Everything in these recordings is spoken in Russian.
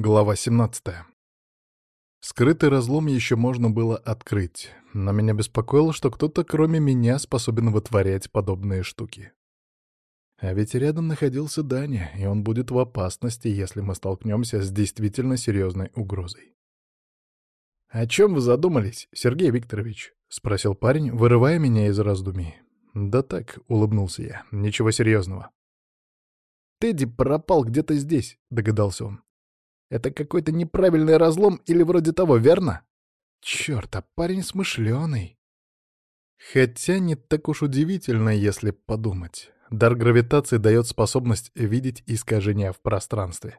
Глава 17. Скрытый разлом еще можно было открыть, но меня беспокоило, что кто-то кроме меня способен вытворять подобные штуки. А ведь рядом находился Даня, и он будет в опасности, если мы столкнемся с действительно серьезной угрозой. «О чем вы задумались, Сергей Викторович?» — спросил парень, вырывая меня из раздумий. «Да так», — улыбнулся я, — «ничего серьезного». «Тедди пропал где-то здесь», — догадался он. Это какой-то неправильный разлом или вроде того, верно? Черт, а парень смышленый. Хотя не так уж удивительно, если подумать. Дар гравитации дает способность видеть искажения в пространстве.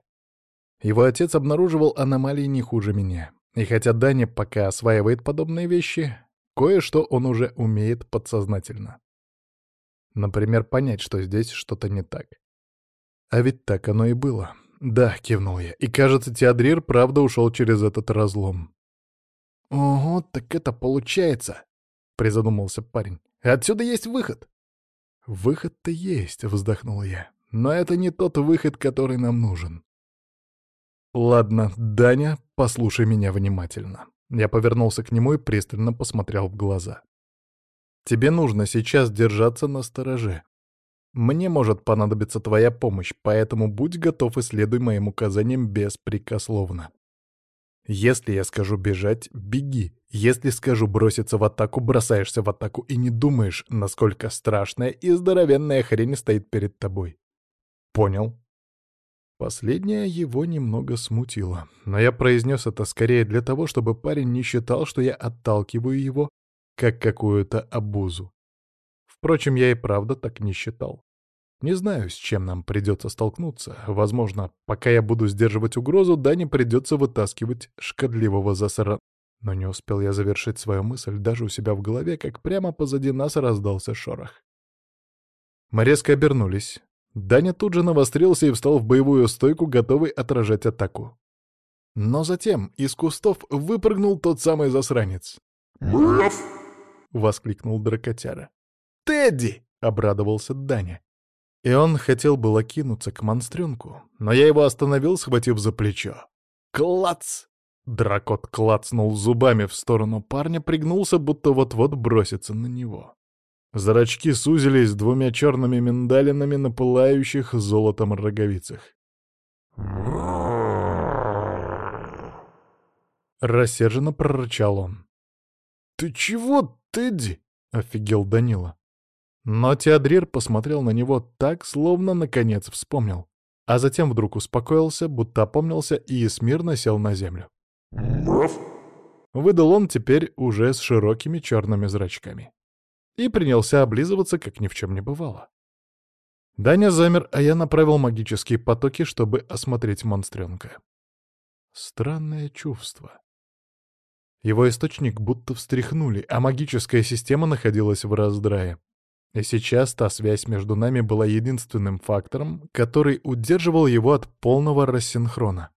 Его отец обнаруживал аномалии не хуже меня. И хотя Даня пока осваивает подобные вещи, кое-что он уже умеет подсознательно. Например, понять, что здесь что-то не так. А ведь так оно и было. «Да», — кивнул я, — «и кажется, Теодрир правда ушел через этот разлом». «Ого, так это получается», — призадумался парень. «Отсюда есть выход». «Выход-то есть», — вздохнул я, — «но это не тот выход, который нам нужен». «Ладно, Даня, послушай меня внимательно». Я повернулся к нему и пристально посмотрел в глаза. «Тебе нужно сейчас держаться на стороже. Мне может понадобиться твоя помощь, поэтому будь готов и следуй моим указаниям беспрекословно. Если я скажу бежать — беги. Если скажу броситься в атаку — бросаешься в атаку и не думаешь, насколько страшная и здоровенная хрень стоит перед тобой. Понял? Последнее его немного смутило, но я произнес это скорее для того, чтобы парень не считал, что я отталкиваю его, как какую-то обузу. Впрочем, я и правда так не считал. Не знаю, с чем нам придется столкнуться. Возможно, пока я буду сдерживать угрозу, да не придется вытаскивать шкодливого засора. Но не успел я завершить свою мысль даже у себя в голове, как прямо позади нас раздался шорох. Мы резко обернулись. Даня тут же навострился и встал в боевую стойку, готовый отражать атаку. Но затем из кустов выпрыгнул тот самый засранец. «Муф!» — воскликнул дракотяра. «Тедди!» — обрадовался Даня. И он хотел было кинуться к монстренку, но я его остановил, схватив за плечо. «Клац!» Дракот клацнул зубами в сторону парня, пригнулся, будто вот-вот бросится на него. Зрачки сузились двумя черными миндалинами на пылающих золотом роговицах. Рассерженно прорычал он. «Ты чего, Тедди?» — офигел Данила. Но Теодрир посмотрел на него так, словно наконец вспомнил. А затем вдруг успокоился, будто опомнился и смирно сел на землю. «Муф!» Выдал он теперь уже с широкими черными зрачками. И принялся облизываться, как ни в чем не бывало. Даня замер, а я направил магические потоки, чтобы осмотреть монстренка. Странное чувство. Его источник будто встряхнули, а магическая система находилась в раздрае. И сейчас та связь между нами была единственным фактором, который удерживал его от полного рассинхрона.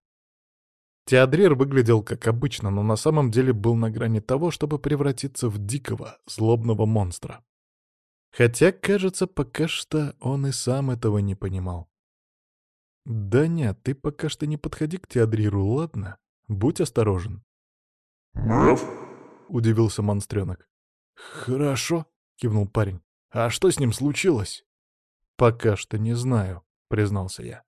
Теодрир выглядел как обычно, но на самом деле был на грани того, чтобы превратиться в дикого, злобного монстра. Хотя, кажется, пока что он и сам этого не понимал. «Да нет, ты пока что не подходи к Теодриру, ладно? Будь осторожен». «Муф!» — удивился монстренок. «Хорошо», — кивнул парень. А что с ним случилось? Пока что не знаю, признался я.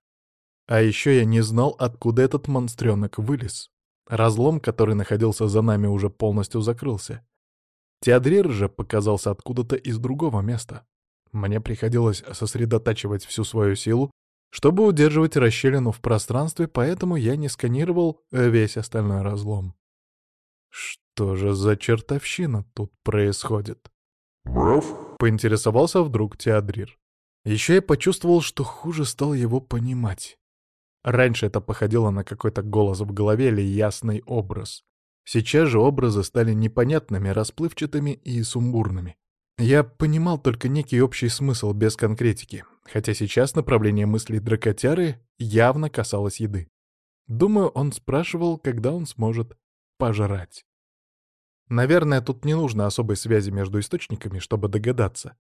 А еще я не знал, откуда этот монстренок вылез. Разлом, который находился за нами, уже полностью закрылся. Теодрир же показался откуда-то из другого места. Мне приходилось сосредотачивать всю свою силу, чтобы удерживать расщелину в пространстве, поэтому я не сканировал весь остальной разлом. Что же за чертовщина тут происходит? «Муф!» — поинтересовался вдруг Теодрир. Еще я почувствовал, что хуже стал его понимать. Раньше это походило на какой-то голос в голове или ясный образ. Сейчас же образы стали непонятными, расплывчатыми и сумбурными. Я понимал только некий общий смысл без конкретики, хотя сейчас направление мыслей дракотяры явно касалось еды. Думаю, он спрашивал, когда он сможет пожрать. Наверное, тут не нужно особой связи между источниками, чтобы догадаться.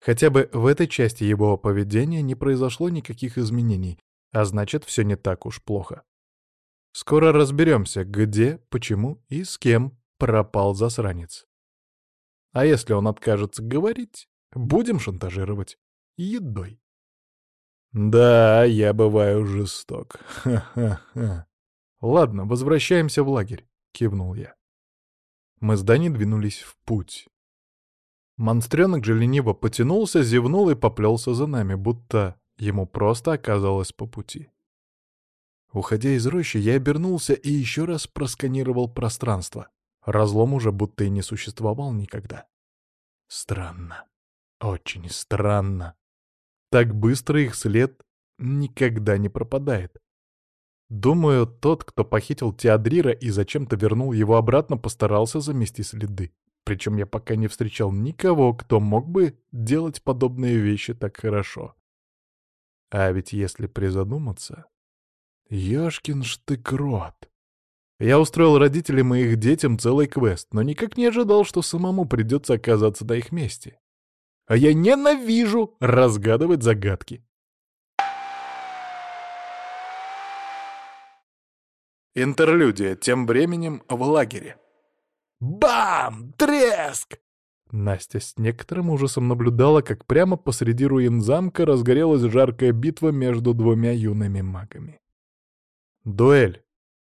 Хотя бы в этой части его поведения не произошло никаких изменений, а значит, все не так уж плохо. Скоро разберемся, где, почему и с кем пропал засранец. А если он откажется говорить, будем шантажировать едой. Да, я бываю жесток. Ха-ха-ха. Ладно, возвращаемся в лагерь, кивнул я. Мы с Дани двинулись в путь. Монстренок же лениво потянулся, зевнул и поплелся за нами, будто ему просто оказалось по пути. Уходя из рощи, я обернулся и еще раз просканировал пространство. Разлом уже будто и не существовал никогда. Странно. Очень странно. Так быстро их след никогда не пропадает. Думаю, тот, кто похитил Теодрира и зачем-то вернул его обратно, постарался замести следы. Причем я пока не встречал никого, кто мог бы делать подобные вещи так хорошо. А ведь если призадуматься... Ёшкин штык-рот. Я устроил родителям и их детям целый квест, но никак не ожидал, что самому придется оказаться на их месте. А я ненавижу разгадывать загадки. Интерлюдия тем временем в лагере. Бам! Треск! Настя с некоторым ужасом наблюдала, как прямо посреди руин замка разгорелась жаркая битва между двумя юными магами. Дуэль.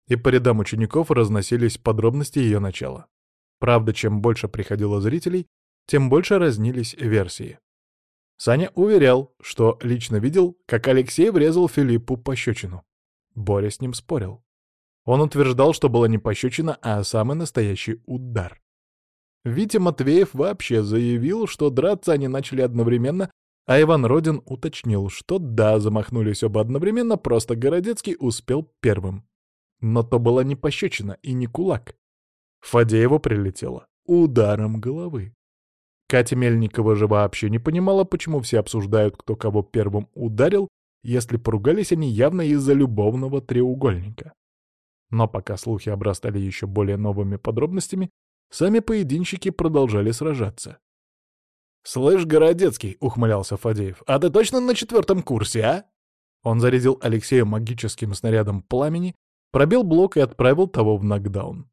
И по рядам учеников разносились подробности ее начала. Правда, чем больше приходило зрителей, тем больше разнились версии. Саня уверял, что лично видел, как Алексей врезал Филиппу пощечину. Боря с ним спорил. Он утверждал, что была не пощечина, а самый настоящий удар. Витя Матвеев вообще заявил, что драться они начали одновременно, а Иван Родин уточнил, что да, замахнулись оба одновременно, просто Городецкий успел первым. Но то была не пощечина и не кулак. Фадееву прилетело ударом головы. Катя Мельникова же вообще не понимала, почему все обсуждают, кто кого первым ударил, если поругались они явно из-за любовного треугольника. Но пока слухи обрастали еще более новыми подробностями, сами поединщики продолжали сражаться. «Слышь, Городецкий», — ухмылялся Фадеев, — «а ты точно на четвертом курсе, а?» Он зарядил Алексея магическим снарядом пламени, пробил блок и отправил того в нокдаун.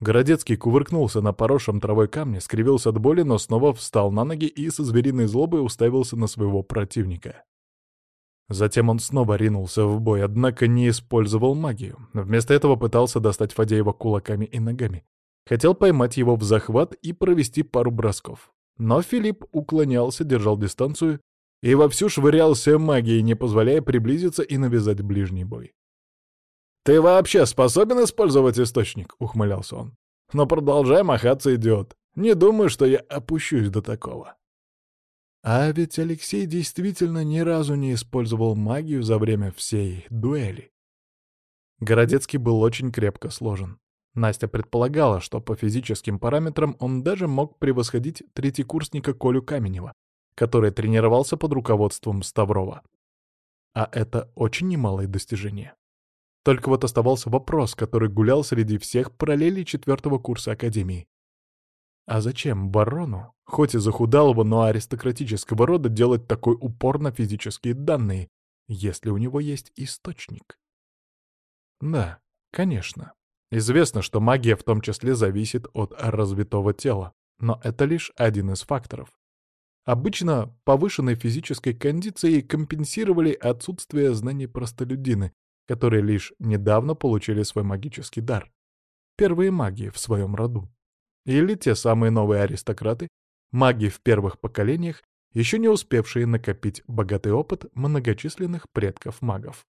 Городецкий кувыркнулся на поросшем травой камне, скривился от боли, но снова встал на ноги и со звериной злобой уставился на своего противника. Затем он снова ринулся в бой, однако не использовал магию. Вместо этого пытался достать Фадеева кулаками и ногами. Хотел поймать его в захват и провести пару бросков. Но Филипп уклонялся, держал дистанцию и вовсю швырялся магией, не позволяя приблизиться и навязать ближний бой. «Ты вообще способен использовать источник?» — ухмылялся он. «Но продолжай махаться, идиот. Не думаю, что я опущусь до такого». А ведь Алексей действительно ни разу не использовал магию за время всей дуэли. Городецкий был очень крепко сложен. Настя предполагала, что по физическим параметрам он даже мог превосходить третьекурсника Колю Каменева, который тренировался под руководством Ставрова. А это очень немалое достижение. Только вот оставался вопрос, который гулял среди всех параллелей четвертого курса Академии. А зачем барону, хоть и захудалого, но аристократического рода, делать такой упор на физические данные, если у него есть источник? Да, конечно. Известно, что магия в том числе зависит от развитого тела, но это лишь один из факторов. Обычно повышенной физической кондицией компенсировали отсутствие знаний простолюдины, которые лишь недавно получили свой магический дар. Первые маги в своем роду. Или те самые новые аристократы, маги в первых поколениях, еще не успевшие накопить богатый опыт многочисленных предков магов.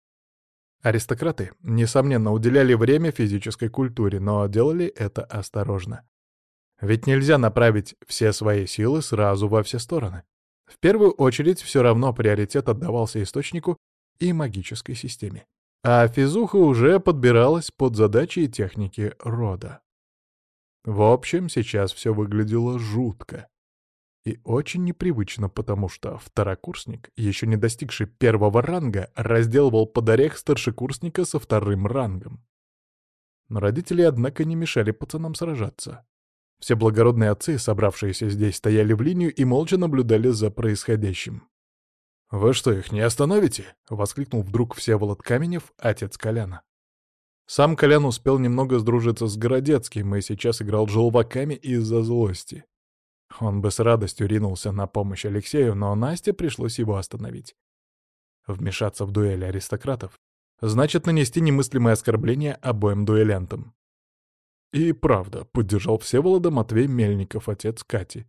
Аристократы, несомненно, уделяли время физической культуре, но делали это осторожно. Ведь нельзя направить все свои силы сразу во все стороны. В первую очередь все равно приоритет отдавался источнику и магической системе. А физуха уже подбиралась под задачи и техники рода. В общем, сейчас все выглядело жутко. И очень непривычно, потому что второкурсник, еще не достигший первого ранга, разделывал под орех старшекурсника со вторым рангом. Но родители, однако, не мешали пацанам сражаться. Все благородные отцы, собравшиеся здесь, стояли в линию и молча наблюдали за происходящим. «Вы что, их не остановите?» — воскликнул вдруг Всеволод Каменев, отец Коляна. Сам Колян успел немного сдружиться с Городецким и сейчас играл желваками из-за злости. Он бы с радостью ринулся на помощь Алексею, но Насте пришлось его остановить. Вмешаться в дуэль аристократов значит нанести немыслимое оскорбление обоим дуэлянтам. И правда, поддержал Всеволода Матвей Мельников, отец Кати.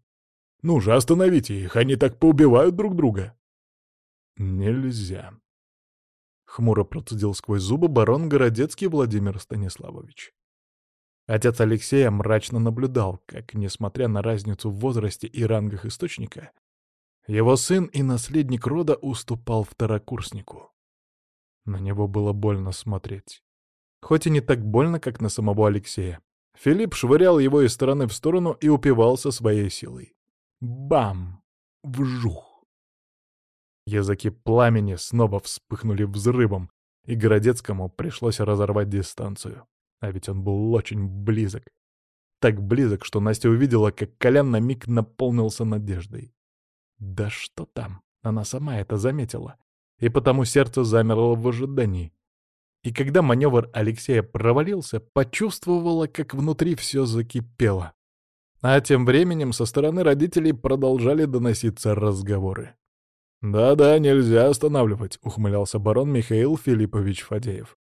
«Ну же, остановите их, они так поубивают друг друга!» «Нельзя!» Хмуро процедил сквозь зубы барон Городецкий Владимир Станиславович. Отец Алексея мрачно наблюдал, как, несмотря на разницу в возрасте и рангах источника, его сын и наследник рода уступал второкурснику. На него было больно смотреть. Хоть и не так больно, как на самого Алексея. Филипп швырял его из стороны в сторону и упивался своей силой. Бам! Вжух! Языки пламени снова вспыхнули взрывом, и Городецкому пришлось разорвать дистанцию. А ведь он был очень близок. Так близок, что Настя увидела, как Колян на миг наполнился надеждой. Да что там, она сама это заметила. И потому сердце замерло в ожидании. И когда маневр Алексея провалился, почувствовала, как внутри все закипело. А тем временем со стороны родителей продолжали доноситься разговоры. «Да-да, нельзя останавливать», — ухмылялся барон Михаил Филиппович Фадеев.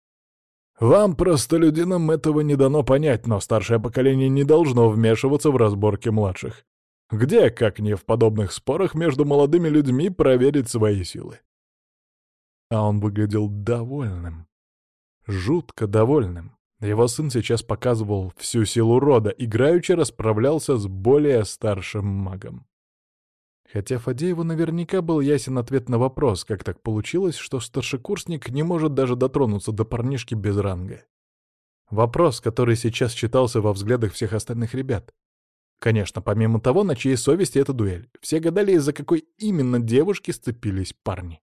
«Вам, простолюдинам, этого не дано понять, но старшее поколение не должно вмешиваться в разборки младших. Где, как не в подобных спорах между молодыми людьми, проверить свои силы?» А он выглядел довольным. Жутко довольным. Его сын сейчас показывал всю силу рода, играючи расправлялся с более старшим магом. Хотя Фадееву наверняка был ясен ответ на вопрос, как так получилось, что старшекурсник не может даже дотронуться до парнишки без ранга. Вопрос, который сейчас читался во взглядах всех остальных ребят. Конечно, помимо того, на чьей совести эта дуэль. Все гадали, из-за какой именно девушки сцепились парни.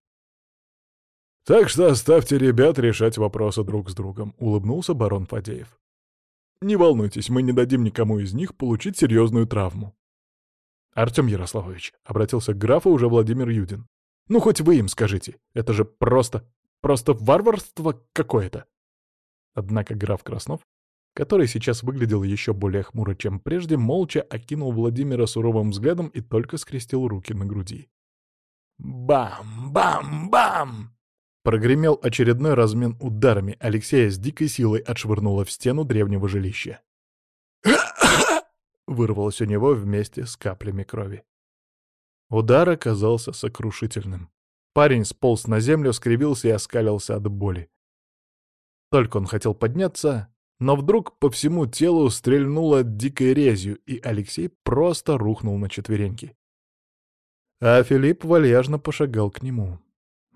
«Так что оставьте ребят решать вопросы друг с другом», — улыбнулся барон Фадеев. «Не волнуйтесь, мы не дадим никому из них получить серьезную травму». «Артем Ярославович», — обратился к графу уже Владимир Юдин. «Ну, хоть вы им скажите. Это же просто... просто варварство какое-то». Однако граф Краснов, который сейчас выглядел еще более хмуро, чем прежде, молча окинул Владимира суровым взглядом и только скрестил руки на груди. «Бам! — Прогремел очередной размен ударами, Алексея с дикой силой отшвырнуло в стену древнего жилища. Вырвалось у него вместе с каплями крови. Удар оказался сокрушительным. Парень сполз на землю, скривился и оскалился от боли. Только он хотел подняться, но вдруг по всему телу стрельнуло дикой резью, и Алексей просто рухнул на четвереньки. А Филипп вальяжно пошагал к нему.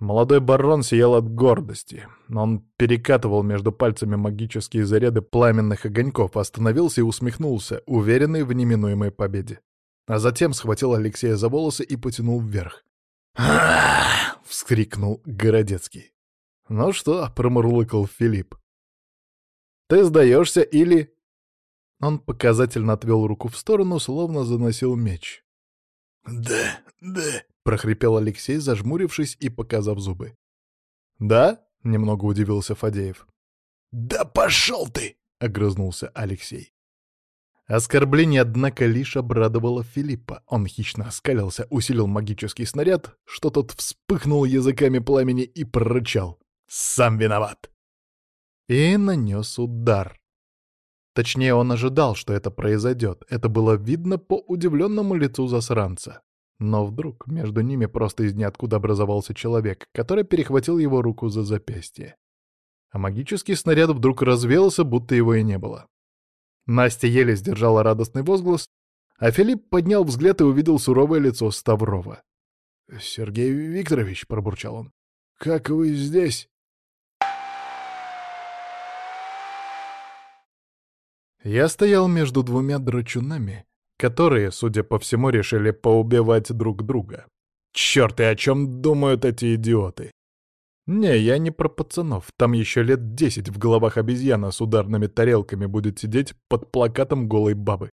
Молодой барон сиял от гордости. Он перекатывал между пальцами магические заряды пламенных огоньков, остановился и усмехнулся, уверенный в неминуемой победе. А затем схватил Алексея за волосы и потянул вверх. вскрикнул Городецкий. «Ну что?» — промурлыкал Филипп. «Ты сдаешься или...» Он показательно отвел руку в сторону, словно заносил меч. «Да, да», — прохрипел Алексей, зажмурившись и показав зубы. «Да?» — немного удивился Фадеев. «Да пошел ты!» — огрызнулся Алексей. Оскорбление, однако, лишь обрадовало Филиппа. Он хищно оскалился, усилил магический снаряд, что тот вспыхнул языками пламени и прорычал. «Сам виноват!» И нанес удар. Точнее, он ожидал, что это произойдет. Это было видно по удивленному лицу засранца. Но вдруг между ними просто из ниоткуда образовался человек, который перехватил его руку за запястье. А магический снаряд вдруг развеялся, будто его и не было. Настя еле сдержала радостный возглас, а Филипп поднял взгляд и увидел суровое лицо Ставрова. «Сергей Викторович», — пробурчал он, — «как вы здесь?» Я стоял между двумя драчунами, которые, судя по всему, решили поубивать друг друга. Черт, и о чем думают эти идиоты? Не, я не про пацанов, там еще лет десять в головах обезьяна с ударными тарелками будет сидеть под плакатом голой бабы.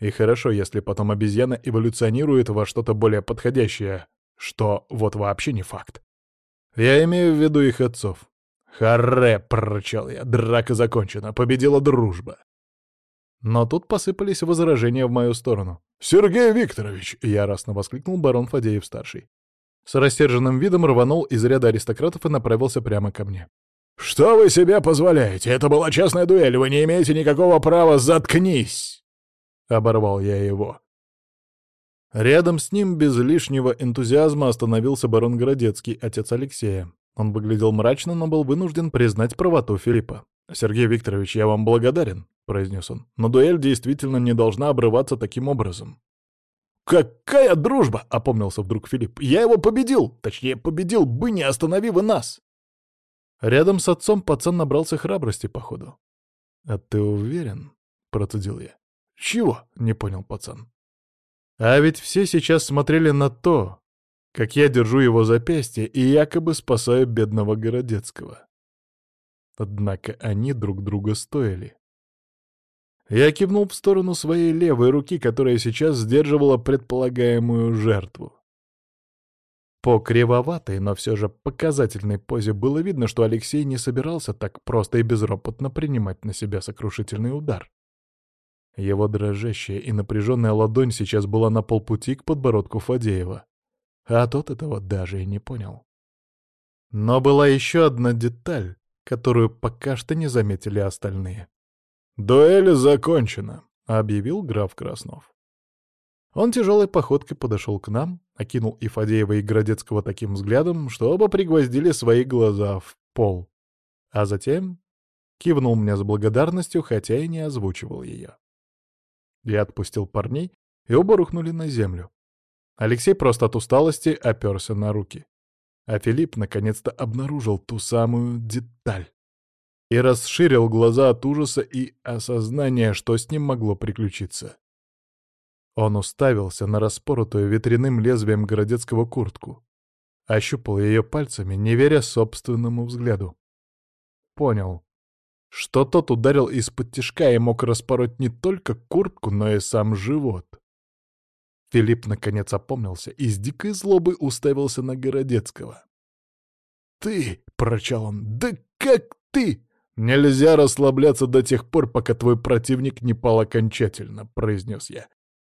И хорошо, если потом обезьяна эволюционирует во что-то более подходящее, что вот вообще не факт. Я имею в виду их отцов. «Харе!» — прорычал я. «Драка закончена. Победила дружба!» Но тут посыпались возражения в мою сторону. «Сергей Викторович!» — яростно воскликнул барон Фадеев-старший. С рассерженным видом рванул из ряда аристократов и направился прямо ко мне. «Что вы себе позволяете? Это была частная дуэль, вы не имеете никакого права, заткнись!» Оборвал я его. Рядом с ним без лишнего энтузиазма остановился барон Городецкий, отец Алексея. Он выглядел мрачно, но был вынужден признать правоту Филиппа. «Сергей Викторович, я вам благодарен», — произнес он. «Но дуэль действительно не должна обрываться таким образом». «Какая дружба!» — опомнился вдруг Филипп. «Я его победил! Точнее, победил бы, не остановив и нас!» Рядом с отцом пацан набрался храбрости, походу. «А ты уверен?» — процедил я. «Чего?» — не понял пацан. А ведь все сейчас смотрели на то, как я держу его запястье и якобы спасаю бедного Городецкого. Однако они друг друга стоили. Я кивнул в сторону своей левой руки, которая сейчас сдерживала предполагаемую жертву. По кривоватой, но все же показательной позе было видно, что Алексей не собирался так просто и безропотно принимать на себя сокрушительный удар. Его дрожащая и напряженная ладонь сейчас была на полпути к подбородку Фадеева, а тот этого даже и не понял. Но была еще одна деталь, которую пока что не заметили остальные. «Дуэль закончена», — объявил граф Краснов. Он тяжелой походкой подошел к нам, окинул и Фадеева, и Градецкого таким взглядом, что оба пригвоздили свои глаза в пол. А затем кивнул мне с благодарностью, хотя и не озвучивал ее. Я отпустил парней, и оба рухнули на землю. Алексей просто от усталости оперся на руки. А Филипп наконец-то обнаружил ту самую деталь. И расширил глаза от ужаса и осознания, что с ним могло приключиться. Он уставился на распоротую ветряным лезвием городецкого куртку. Ощупал ее пальцами, не веря собственному взгляду. Понял, что тот ударил из-под тишка и мог распороть не только куртку, но и сам живот. Филипп наконец опомнился и с дикой злобой уставился на Городецкого. «Ты!» — прочал он. «Да как ты?» «Нельзя расслабляться до тех пор, пока твой противник не пал окончательно», — произнес я.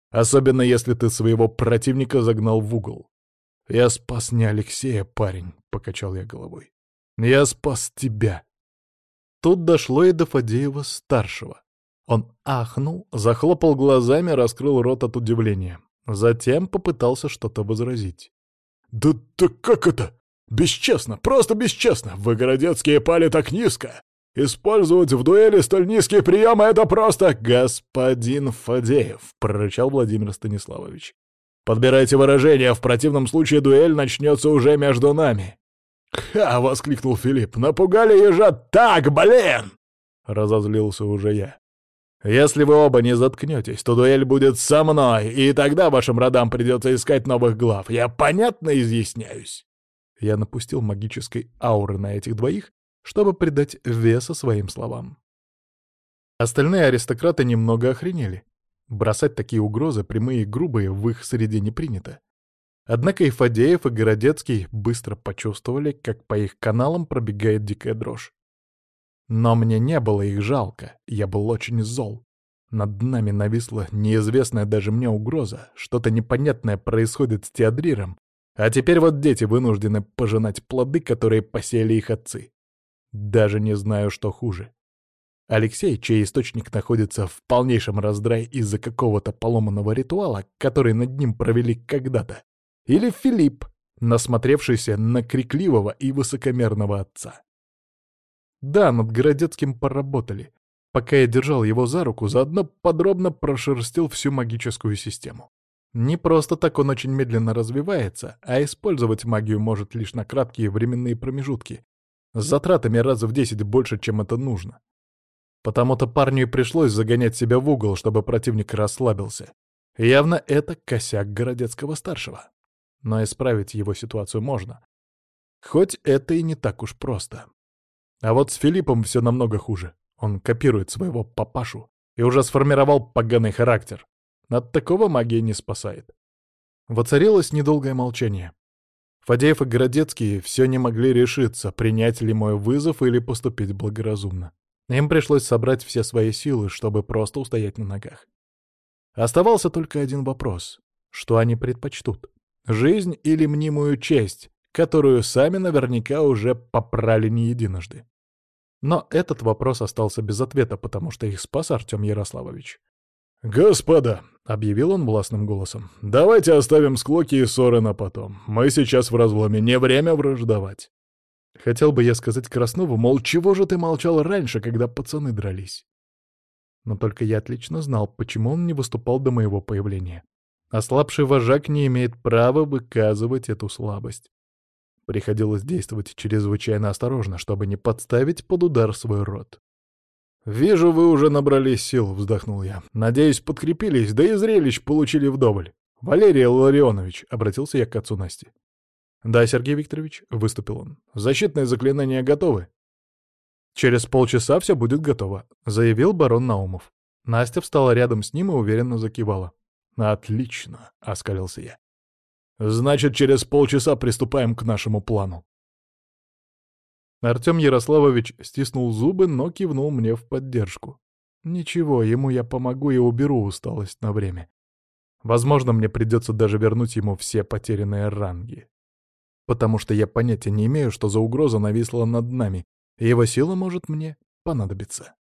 «Особенно если ты своего противника загнал в угол». «Я спас не Алексея, парень», — покачал я головой. «Я спас тебя. Тут дошло и до Фадеева-старшего. Он ахнул, захлопал глазами, раскрыл рот от удивления. Затем попытался что-то возразить. «Да, да как это? Бесчестно, просто бесчестно! Вы, городецкие, пали так низко! Использовать в дуэли столь низкие приемы — это просто... Господин Фадеев!» — прорычал Владимир Станиславович. «Подбирайте выражения, в противном случае дуэль начнется уже между нами. «Ха!» — воскликнул Филипп. «Напугали ежа так, блин!» — разозлился уже я. «Если вы оба не заткнетесь, то дуэль будет со мной, и тогда вашим родам придется искать новых глав. Я понятно изъясняюсь?» Я напустил магической ауры на этих двоих, чтобы придать веса своим словам. Остальные аристократы немного охренели. Бросать такие угрозы, прямые и грубые, в их среде не принято. Однако и Фадеев, и Городецкий быстро почувствовали, как по их каналам пробегает дикая дрожь. Но мне не было их жалко, я был очень зол. Над нами нависла неизвестная даже мне угроза, что-то непонятное происходит с Теодриром, а теперь вот дети вынуждены пожинать плоды, которые посеяли их отцы. Даже не знаю, что хуже. Алексей, чей источник находится в полнейшем раздрае из-за какого-то поломанного ритуала, который над ним провели когда-то, или Филипп, насмотревшийся на крикливого и высокомерного отца. Да, над Городецким поработали. Пока я держал его за руку, заодно подробно прошерстил всю магическую систему. Не просто так он очень медленно развивается, а использовать магию может лишь на краткие временные промежутки, с затратами раза в десять больше, чем это нужно. Потому-то парню и пришлось загонять себя в угол, чтобы противник расслабился. Явно это косяк Городецкого-старшего но исправить его ситуацию можно. Хоть это и не так уж просто. А вот с Филиппом все намного хуже. Он копирует своего папашу и уже сформировал поганый характер. От такого магия не спасает. Воцарилось недолгое молчание. Фадеев и Городецкий все не могли решиться, принять ли мой вызов или поступить благоразумно. Им пришлось собрать все свои силы, чтобы просто устоять на ногах. Оставался только один вопрос. Что они предпочтут? Жизнь или мнимую честь, которую сами наверняка уже попрали не единожды? Но этот вопрос остался без ответа, потому что их спас Артем Ярославович. «Господа!» — объявил он властным голосом. «Давайте оставим склоки и ссоры на потом. Мы сейчас в разломе, не время враждовать». Хотел бы я сказать Краснову, мол, чего же ты молчал раньше, когда пацаны дрались? Но только я отлично знал, почему он не выступал до моего появления. Ослабший вожак не имеет права выказывать эту слабость. Приходилось действовать чрезвычайно осторожно, чтобы не подставить под удар свой род. «Вижу, вы уже набрались сил», — вздохнул я. «Надеюсь, подкрепились, да и зрелищ получили вдоволь. Валерий Ларионович», — обратился я к отцу Насти. «Да, Сергей Викторович», — выступил он. «Защитные заклинания готовы?» «Через полчаса все будет готово», — заявил барон Наумов. Настя встала рядом с ним и уверенно закивала. «Отлично», — оскалился я. «Значит, через полчаса приступаем к нашему плану». Артем Ярославович стиснул зубы, но кивнул мне в поддержку. Ничего, ему я помогу и уберу усталость на время. Возможно, мне придется даже вернуть ему все потерянные ранги. Потому что я понятия не имею, что за угроза нависла над нами, и его сила может мне понадобиться.